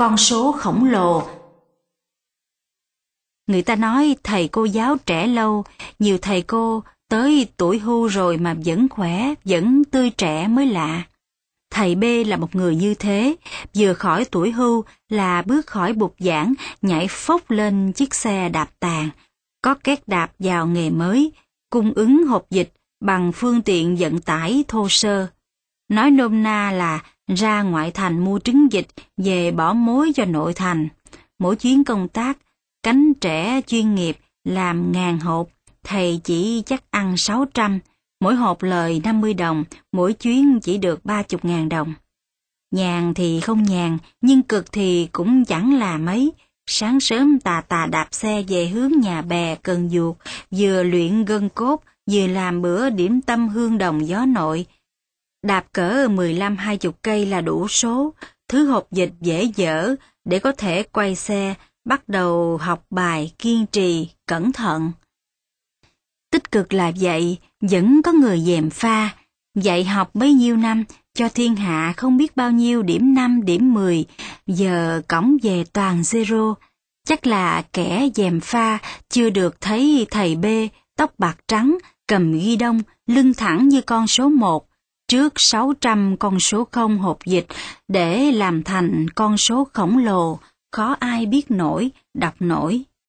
con số khổng lồ. Người ta nói thầy cô giáo trẻ lâu, nhiều thầy cô tới tuổi hưu rồi mà vẫn khỏe, vẫn tươi trẻ mới lạ. Thầy B là một người như thế, vừa khỏi tuổi hưu là bước khỏi bục giảng, nhảy phốc lên chiếc xe đạp tàn, có két đạp vào nghề mới, cung ứng hộp dịch bằng phương tiện vận tải thô sơ. Nói nôm na là ra ngoại thành mua trứng dịch về bỏ mối cho nội thành. Mỗi chuyến công tác, cánh trẻ chuyên nghiệp làm ngàn hộp, thầy chỉ chắc ăn 600, mỗi hộp lời 50 đồng, mỗi chuyến chỉ được 30 ngàn đồng. Nhàn thì không nhàn, nhưng cực thì cũng chẳng là mấy. Sáng sớm tà tà đạp xe về hướng nhà bè cần duột, vừa luyện gân cốt, vừa làm bữa điểm tâm hương đồng gió nội. Đạp cỡ 15-20 cây là đủ số, thứ hộp dịch dễ dở để có thể quay xe, bắt đầu học bài kiên trì, cẩn thận. Tích cực là vậy, vẫn có người dèm pha, dạy học bấy nhiêu năm, cho thiên hạ không biết bao nhiêu điểm 5, điểm 10, giờ cổng về toàn zero. Chắc là kẻ dèm pha chưa được thấy thầy B, tóc bạc trắng, cầm ghi đông, lưng thẳng như con số 1, trước 600 con số không hộp dịch để làm thành con số khổng lồ, khó ai biết nổi, đọc nổi.